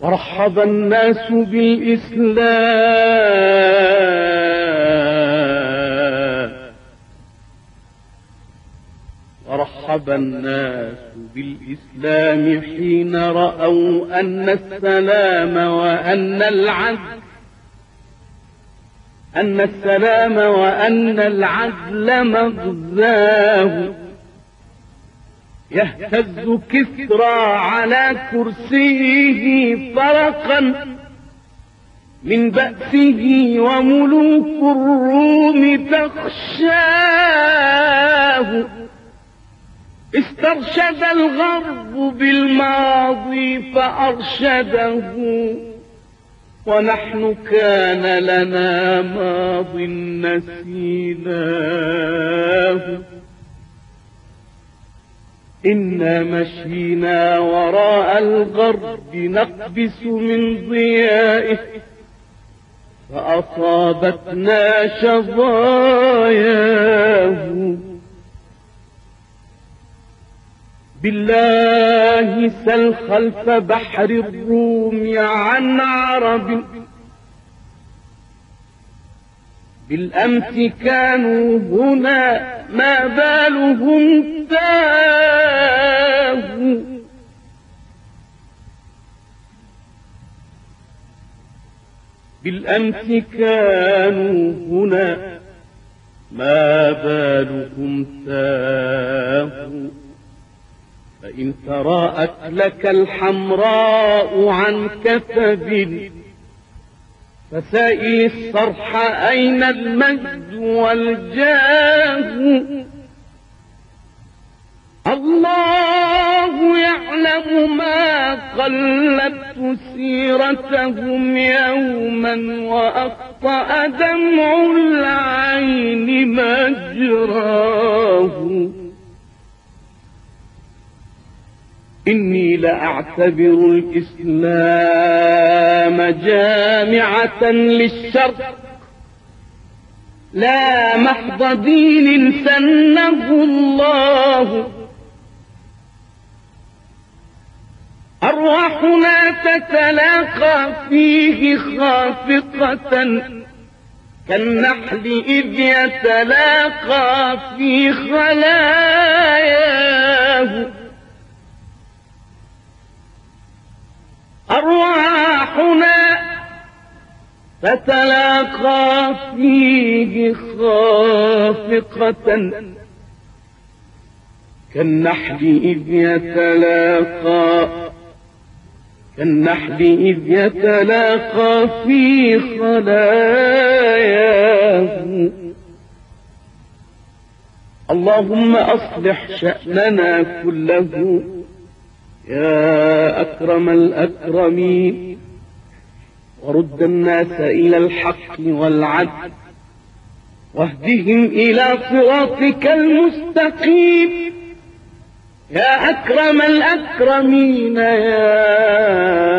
ورحب الناس بالإسلام. ورحب الناس بالإسلام حين رأوا أن السلام وأن العدل أن السلام وأن العدل مغزاه. يهتز كسرى على كرسيه فرقا من بأسه وملوك الروم تخشاه. استرشد الغرب بالماضي فأرشده ونحن كان لنا ماض نسيناه. إنا مشينا وراء الغرب نقبس من ضيائه فأصابتنا شظاياه. بالله سل خلف بحر الروم عن عرب بالأمس كانوا هنا ما بالهم تاهوا. بالأمس كانوا هنا ما بالهم تاهوا. فإن تراءت لك الحمراء عن كثب فسائل الصرح أين المجد والجاه؟ الله يعلم ما قلبت سيرتهم يوما وأخطأ دمع العين مجراه. إني لأعتبر الإسلام جامعة للشرق. لا محض دين سنه الله. أرواحنا تتلاقى فيه خافقة. كالنحل إذ يتلاقى في خلاياه. أرواحنا تتلاقى فيه خافقة. كالنحل إذ يتلاقى كالنحل إذ يتلاقى في خلاياه. اللهم أصلح شأننا كله. يا أكرم الأكرمين ورد الناس إلى الحق والعدل واهدهم إلى صراطك المستقيم. يا أكرم الأكرمين يا